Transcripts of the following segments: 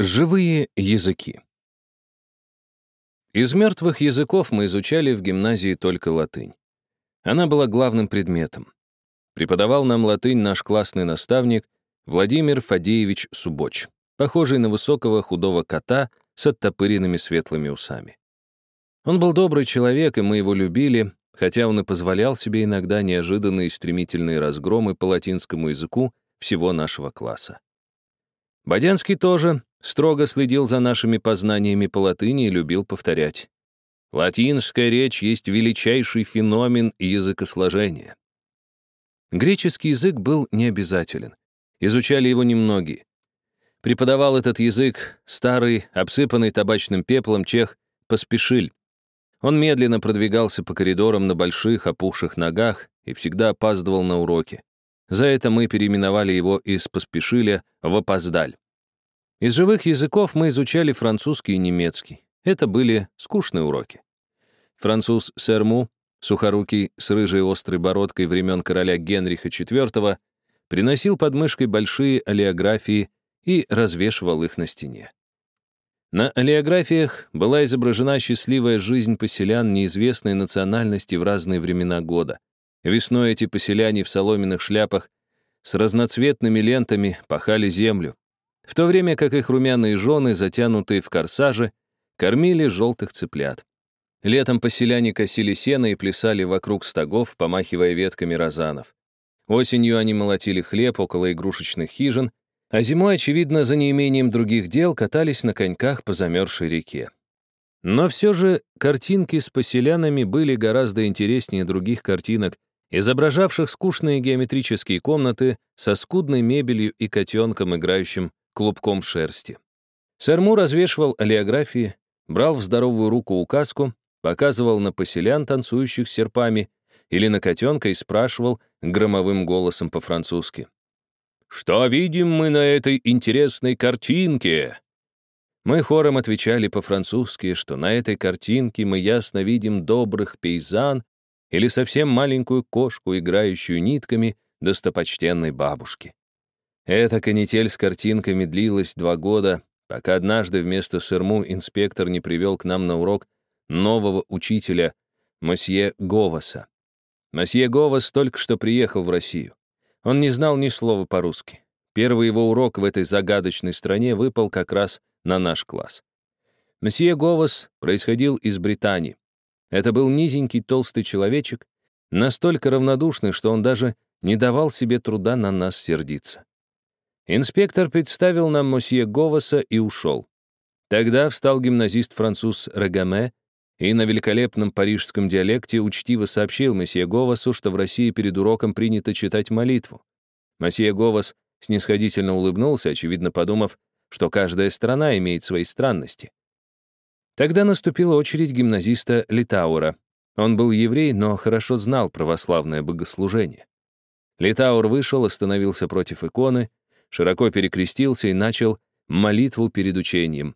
Живые языки. Из мертвых языков мы изучали в гимназии только латынь. Она была главным предметом. Преподавал нам латынь наш классный наставник Владимир Фадеевич Субоч, похожий на высокого худого кота с оттопыренными светлыми усами. Он был добрый человек, и мы его любили, хотя он и позволял себе иногда неожиданные стремительные разгромы по латинскому языку всего нашего класса. Бодянский тоже строго следил за нашими познаниями по латыни и любил повторять. Латинская речь есть величайший феномен языкосложения. Греческий язык был необязателен. Изучали его немногие. Преподавал этот язык старый, обсыпанный табачным пеплом чех Поспешиль. Он медленно продвигался по коридорам на больших опухших ногах и всегда опаздывал на уроки. За это мы переименовали его из Поспешиля в Опоздаль. Из живых языков мы изучали французский и немецкий. Это были скучные уроки. Француз Серму, сухорукий с рыжей острой бородкой времен короля Генриха IV, приносил под мышкой большие олеографии и развешивал их на стене. На олеографиях была изображена счастливая жизнь поселян неизвестной национальности в разные времена года. Весной эти поселяне в соломенных шляпах с разноцветными лентами пахали землю, в то время как их румяные жены, затянутые в корсажи, кормили желтых цыплят. Летом поселяне косили сено и плясали вокруг стогов, помахивая ветками розанов. Осенью они молотили хлеб около игрушечных хижин, а зимой, очевидно, за неимением других дел, катались на коньках по замерзшей реке. Но все же картинки с поселянами были гораздо интереснее других картинок, изображавших скучные геометрические комнаты со скудной мебелью и котенком, играющим клубком шерсти. Сэр Му развешивал олеографии, брал в здоровую руку указку, показывал на поселян, танцующих серпами, или на котенка и спрашивал громовым голосом по-французски. «Что видим мы на этой интересной картинке?» Мы хором отвечали по-французски, что на этой картинке мы ясно видим добрых пейзан или совсем маленькую кошку, играющую нитками достопочтенной бабушки. Эта канитель с картинками длилась два года, пока однажды вместо Сырму инспектор не привел к нам на урок нового учителя, мосье Говаса. Мосье Говас только что приехал в Россию. Он не знал ни слова по-русски. Первый его урок в этой загадочной стране выпал как раз на наш класс. Мсье Говас происходил из Британии. Это был низенький толстый человечек, настолько равнодушный, что он даже не давал себе труда на нас сердиться. Инспектор представил нам мосье Говаса и ушел. Тогда встал гимназист-француз Регаме и на великолепном парижском диалекте учтиво сообщил месье Говасу, что в России перед уроком принято читать молитву. Месье Говас снисходительно улыбнулся, очевидно подумав, что каждая страна имеет свои странности. Тогда наступила очередь гимназиста Литаура. Он был еврей, но хорошо знал православное богослужение. Литаур вышел, остановился против иконы, широко перекрестился и начал молитву перед учением.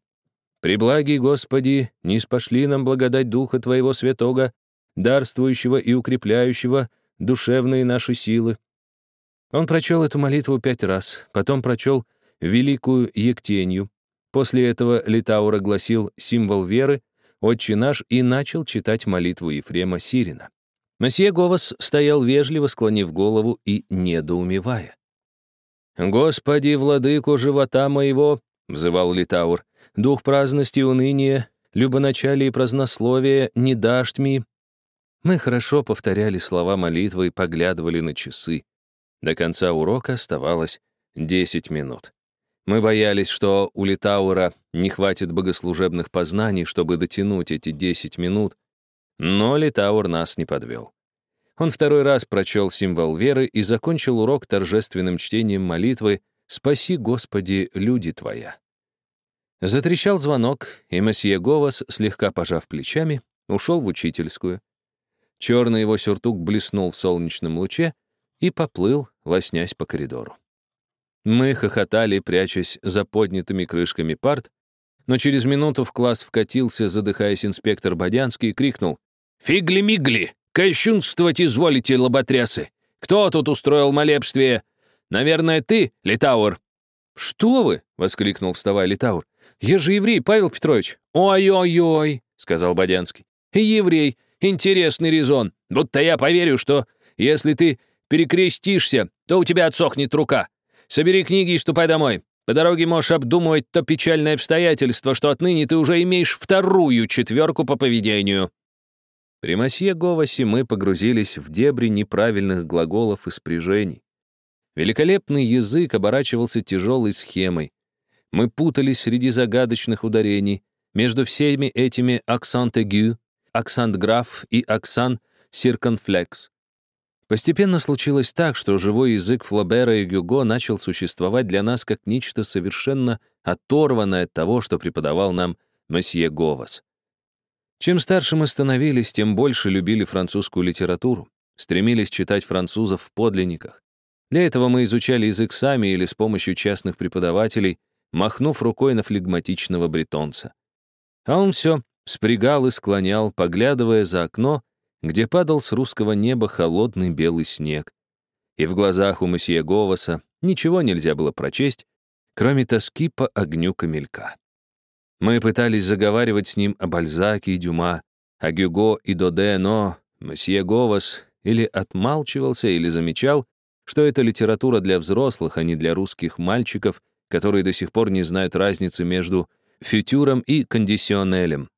«Преблагий, Господи, не спошли нам благодать Духа Твоего Святого, дарствующего и укрепляющего душевные наши силы». Он прочел эту молитву пять раз, потом прочел Великую Ектенью. После этого Литаур огласил символ веры, «Отче наш» и начал читать молитву Ефрема Сирина. Месье Говас стоял вежливо, склонив голову и недоумевая. «Господи, владыку живота моего!» — взывал Литаур. «Дух праздности и уныния, любоначалие и празднословия не дашь ми». Мы хорошо повторяли слова молитвы и поглядывали на часы. До конца урока оставалось 10 минут. Мы боялись, что у Литаура не хватит богослужебных познаний, чтобы дотянуть эти 10 минут, но Литаур нас не подвел. Он второй раз прочел символ веры и закончил урок торжественным чтением молитвы «Спаси, Господи, люди Твоя». Затрещал звонок, и месье Говас, слегка пожав плечами, ушел в учительскую. Черный его сюртук блеснул в солнечном луче и поплыл, лоснясь по коридору. Мы хохотали, прячась за поднятыми крышками парт, но через минуту в класс вкатился, задыхаясь инспектор Бодянский, и крикнул «Фигли-мигли! Кощунствовать изволите, лоботрясы! Кто тут устроил молебствие? Наверное, ты, Литауэр?» «Что вы?» — воскликнул, вставая Литаур. «Я же еврей, Павел Петрович!» «Ой-ой-ой!» — сказал Бодянский. «Еврей! Интересный резон! Будто я поверю, что если ты перекрестишься, то у тебя отсохнет рука. Собери книги и ступай домой. По дороге можешь обдумывать то печальное обстоятельство, что отныне ты уже имеешь вторую четверку по поведению». При масье Говасе мы погрузились в дебри неправильных глаголов и спряжений. Великолепный язык оборачивался тяжелой схемой. Мы путались среди загадочных ударений, между всеми этими акцент aigu, акцент граф и акцент circumflex. Постепенно случилось так, что живой язык Флобера и Гюго начал существовать для нас как нечто совершенно оторванное от того, что преподавал нам месье Говас. Чем старше мы становились, тем больше любили французскую литературу, стремились читать французов в подлинниках. Для этого мы изучали язык сами или с помощью частных преподавателей, махнув рукой на флегматичного бретонца. А он все спрягал и склонял, поглядывая за окно, где падал с русского неба холодный белый снег. И в глазах у месье Говаса ничего нельзя было прочесть, кроме тоски по огню камелька. Мы пытались заговаривать с ним о Бальзаке и Дюма, о Гюго и Доде, но месье Говас или отмалчивался, или замечал, что это литература для взрослых, а не для русских мальчиков, которые до сих пор не знают разницы между фютюром и кондиционелем.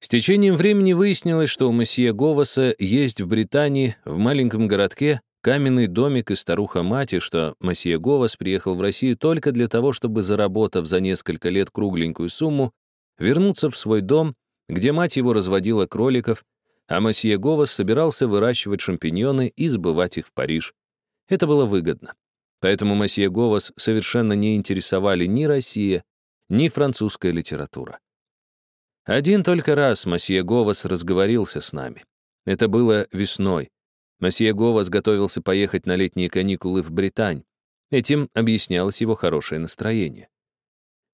С течением времени выяснилось, что у месье Говаса есть в Британии, в маленьком городке, каменный домик и старуха-мать, и что месье Говас приехал в Россию только для того, чтобы, заработав за несколько лет кругленькую сумму, вернуться в свой дом, где мать его разводила кроликов, а месье Говас собирался выращивать шампиньоны и сбывать их в Париж. Это было выгодно. Поэтому месье Говас совершенно не интересовали ни Россия, ни французская литература. Один только раз месье Говас разговорился с нами. Это было весной. Месье Говас готовился поехать на летние каникулы в Британь. Этим объяснялось его хорошее настроение.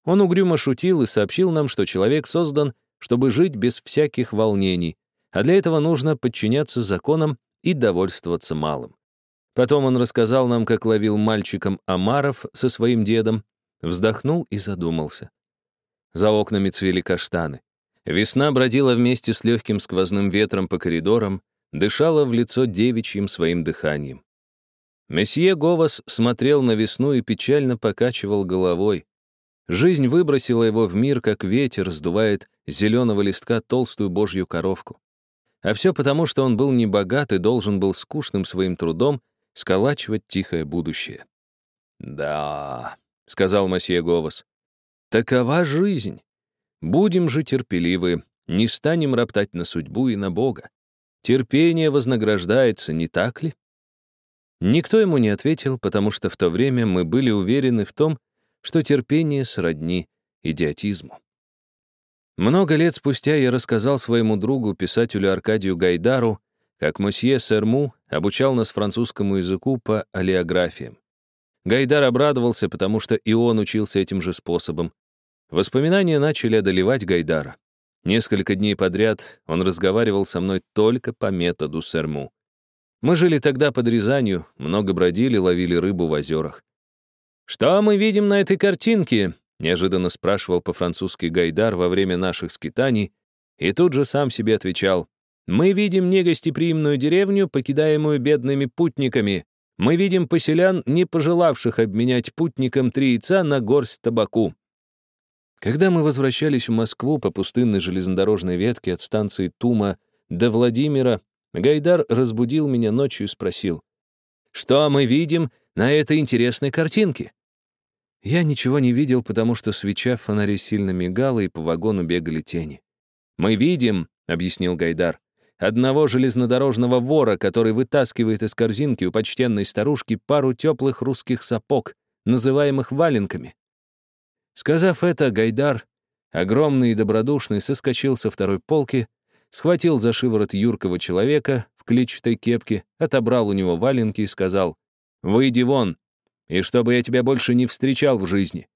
Он угрюмо шутил и сообщил нам, что человек создан, чтобы жить без всяких волнений, а для этого нужно подчиняться законам и довольствоваться малым. Потом он рассказал нам, как ловил мальчиком омаров со своим дедом, вздохнул и задумался. За окнами цвели каштаны. Весна бродила вместе с легким сквозным ветром по коридорам, дышала в лицо девичьим своим дыханием. Месье Говас смотрел на весну и печально покачивал головой. Жизнь выбросила его в мир, как ветер сдувает зеленого листка толстую божью коровку. А все потому, что он был небогат и должен был скучным своим трудом сколачивать тихое будущее. «Да», — сказал месье Говас, — «такова жизнь. Будем же терпеливы, не станем роптать на судьбу и на Бога. Терпение вознаграждается, не так ли?» Никто ему не ответил, потому что в то время мы были уверены в том, что терпение сродни идиотизму. Много лет спустя я рассказал своему другу, писателю Аркадию Гайдару, как мосье Серму обучал нас французскому языку по олеографиям. Гайдар обрадовался, потому что и он учился этим же способом. Воспоминания начали одолевать Гайдара. Несколько дней подряд он разговаривал со мной только по методу Серму. Мы жили тогда под Рязанью, много бродили, ловили рыбу в озерах. «Что мы видим на этой картинке?» — неожиданно спрашивал по-французски Гайдар во время наших скитаний, и тут же сам себе отвечал. Мы видим негостеприимную деревню, покидаемую бедными путниками. Мы видим поселян, не пожелавших обменять путникам три яйца на горсть табаку. Когда мы возвращались в Москву по пустынной железнодорожной ветке от станции Тума до Владимира, Гайдар разбудил меня ночью и спросил, «Что мы видим на этой интересной картинке?» Я ничего не видел, потому что свеча в фонаре сильно мигала, и по вагону бегали тени. «Мы видим», — объяснил Гайдар, одного железнодорожного вора, который вытаскивает из корзинки у почтенной старушки пару теплых русских сапог, называемых валенками. Сказав это, Гайдар, огромный и добродушный, соскочил со второй полки, схватил за шиворот юркого человека в клетчатой кепке, отобрал у него валенки и сказал «Выйди вон, и чтобы я тебя больше не встречал в жизни».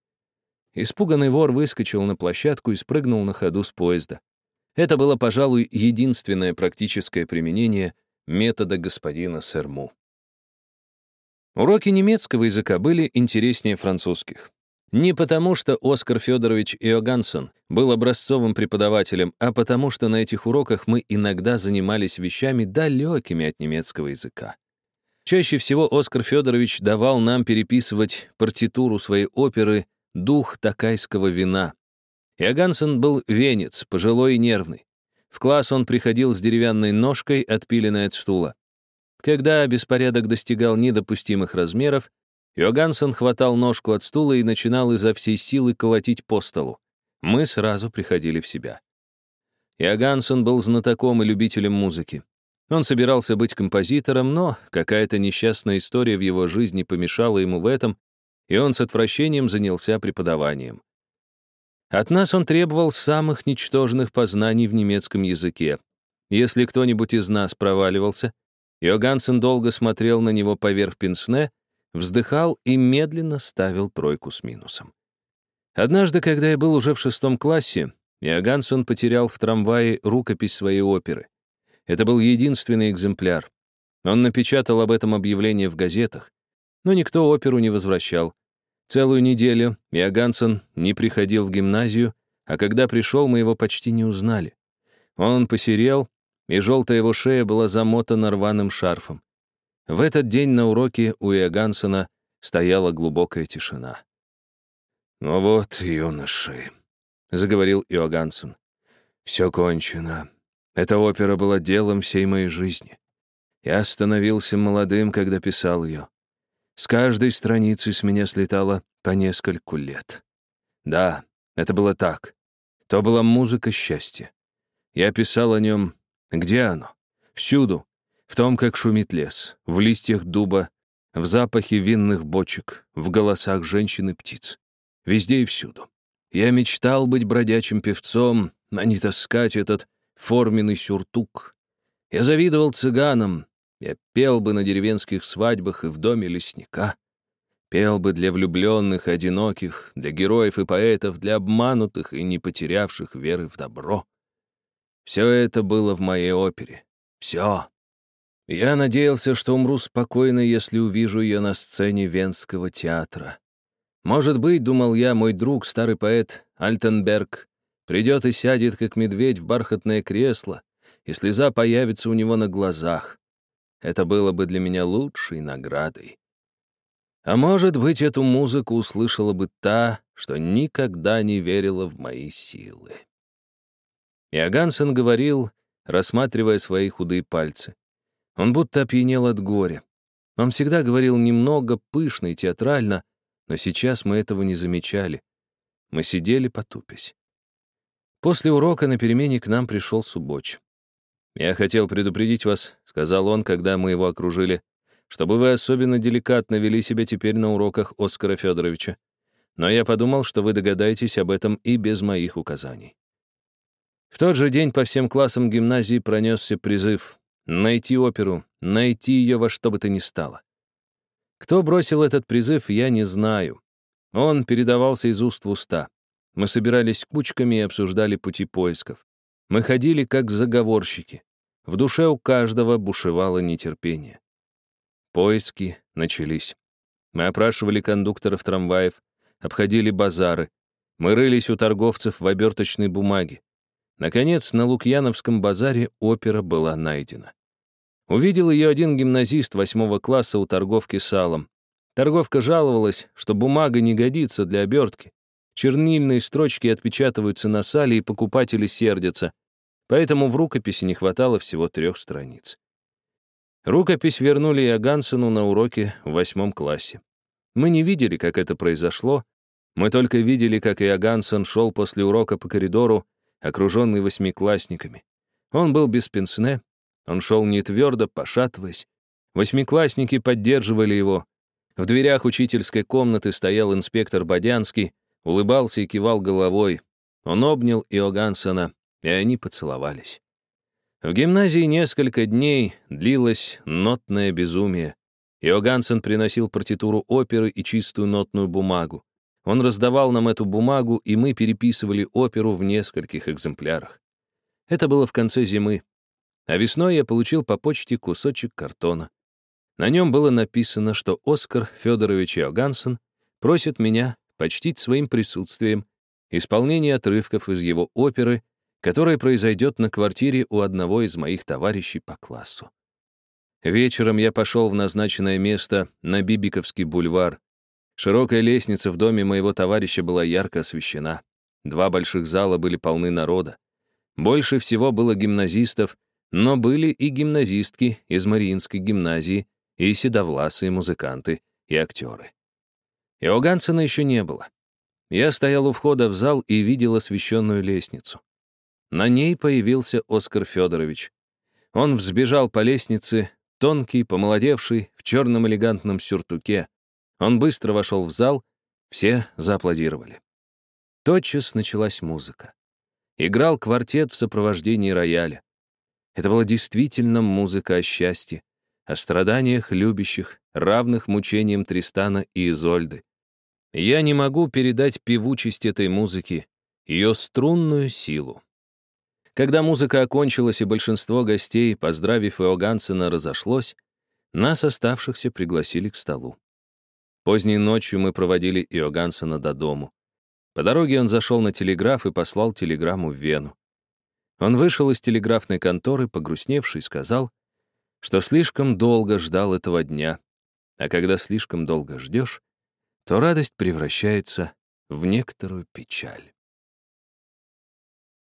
Испуганный вор выскочил на площадку и спрыгнул на ходу с поезда. Это было, пожалуй, единственное практическое применение метода господина Серму. Уроки немецкого языка были интереснее французских. Не потому, что Оскар Федорович Иогансон был образцовым преподавателем, а потому, что на этих уроках мы иногда занимались вещами, далекими от немецкого языка. Чаще всего Оскар Федорович давал нам переписывать партитуру своей оперы «Дух такайского вина». Иогансон был венец, пожилой и нервный. В класс он приходил с деревянной ножкой, отпиленной от стула. Когда беспорядок достигал недопустимых размеров, Йогансон хватал ножку от стула и начинал изо всей силы колотить по столу. Мы сразу приходили в себя. Йогансон был знатоком и любителем музыки. Он собирался быть композитором, но какая-то несчастная история в его жизни помешала ему в этом, и он с отвращением занялся преподаванием. От нас он требовал самых ничтожных познаний в немецком языке. Если кто-нибудь из нас проваливался, Йогансен долго смотрел на него поверх пенсне, вздыхал и медленно ставил тройку с минусом. Однажды, когда я был уже в шестом классе, Иогансон потерял в трамвае рукопись своей оперы. Это был единственный экземпляр. Он напечатал об этом объявление в газетах, но никто оперу не возвращал. Целую неделю Иогансон не приходил в гимназию, а когда пришел, мы его почти не узнали. Он посерел, и желтая его шея была замотана рваным шарфом. В этот день на уроке у Иогансона стояла глубокая тишина. «Ну вот, юноши», — заговорил Иогансон, — «все кончено. Эта опера была делом всей моей жизни. Я становился молодым, когда писал ее. С каждой страницы с меня слетало по нескольку лет. Да, это было так. То была музыка счастья. Я писал о нем. Где оно? Всюду, в том, как шумит лес, в листьях дуба, в запахе винных бочек, в голосах женщин и птиц. Везде и всюду. Я мечтал быть бродячим певцом, а не таскать этот форменный сюртук. Я завидовал цыганам, я пел бы на деревенских свадьбах и в доме лесника. Пел бы для влюбленных и одиноких, для героев и поэтов, для обманутых и не потерявших веры в добро. Все это было в моей опере. Все. Я надеялся, что умру спокойно, если увижу ее на сцене Венского театра. Может быть, думал я, мой друг, старый поэт Альтенберг, придет и сядет, как медведь, в бархатное кресло, и слеза появится у него на глазах. Это было бы для меня лучшей наградой. А может быть, эту музыку услышала бы та, что никогда не верила в мои силы. Иогансен говорил, рассматривая свои худые пальцы. Он будто опьянел от горя. Он всегда говорил немного, пышно и театрально, но сейчас мы этого не замечали. Мы сидели, потупясь. После урока на перемене к нам пришел Субоч. «Я хотел предупредить вас», — сказал он, когда мы его окружили, «чтобы вы особенно деликатно вели себя теперь на уроках Оскара Федоровича. Но я подумал, что вы догадаетесь об этом и без моих указаний». В тот же день по всем классам гимназии пронесся призыв Найти оперу, найти ее во что бы то ни стало. Кто бросил этот призыв, я не знаю. Он передавался из уст в уста. Мы собирались кучками и обсуждали пути поисков. Мы ходили как заговорщики. В душе у каждого бушевало нетерпение. Поиски начались. Мы опрашивали кондукторов трамваев, обходили базары. Мы рылись у торговцев в оберточной бумаге. Наконец, на Лукьяновском базаре опера была найдена. Увидел ее один гимназист восьмого класса у торговки салом. Торговка жаловалась, что бумага не годится для обертки. Чернильные строчки отпечатываются на сале, и покупатели сердятся. Поэтому в рукописи не хватало всего трех страниц. Рукопись вернули Иогансену на уроке в восьмом классе. Мы не видели, как это произошло. Мы только видели, как Иогансен шел после урока по коридору, окруженный восьмиклассниками. Он был без пенсне, он шел не твердо, пошатываясь. Восьмиклассники поддерживали его. В дверях учительской комнаты стоял инспектор Бодянский, улыбался и кивал головой. Он обнял Иогансона, и они поцеловались. В гимназии несколько дней длилось нотное безумие. Иогансен приносил партитуру оперы и чистую нотную бумагу. Он раздавал нам эту бумагу, и мы переписывали оперу в нескольких экземплярах. Это было в конце зимы. А весной я получил по почте кусочек картона. На нем было написано, что Оскар Федорович Иогансон просит меня почтить своим присутствием исполнение отрывков из его оперы, которое произойдет на квартире у одного из моих товарищей по классу. Вечером я пошел в назначенное место на Бибиковский бульвар. Широкая лестница в доме моего товарища была ярко освещена. Два больших зала были полны народа. Больше всего было гимназистов, но были и гимназистки из Мариинской гимназии, и седовласые музыканты, и актеры. Иогансена еще не было. Я стоял у входа в зал и видел освещенную лестницу. На ней появился Оскар Федорович. Он взбежал по лестнице, тонкий, помолодевший, в черном элегантном сюртуке. Он быстро вошел в зал, все зааплодировали. Тотчас началась музыка. Играл квартет в сопровождении рояля. Это была действительно музыка о счастье, о страданиях любящих, равных мучениям Тристана и Изольды. Я не могу передать певучесть этой музыки, ее струнную силу. Когда музыка окончилась и большинство гостей, поздравив Иогансена, разошлось, нас, оставшихся, пригласили к столу. Поздней ночью мы проводили Иогансена до дому. По дороге он зашел на телеграф и послал телеграмму в Вену. Он вышел из телеграфной конторы, погрустневший, сказал, что слишком долго ждал этого дня, а когда слишком долго ждешь, то радость превращается в некоторую печаль.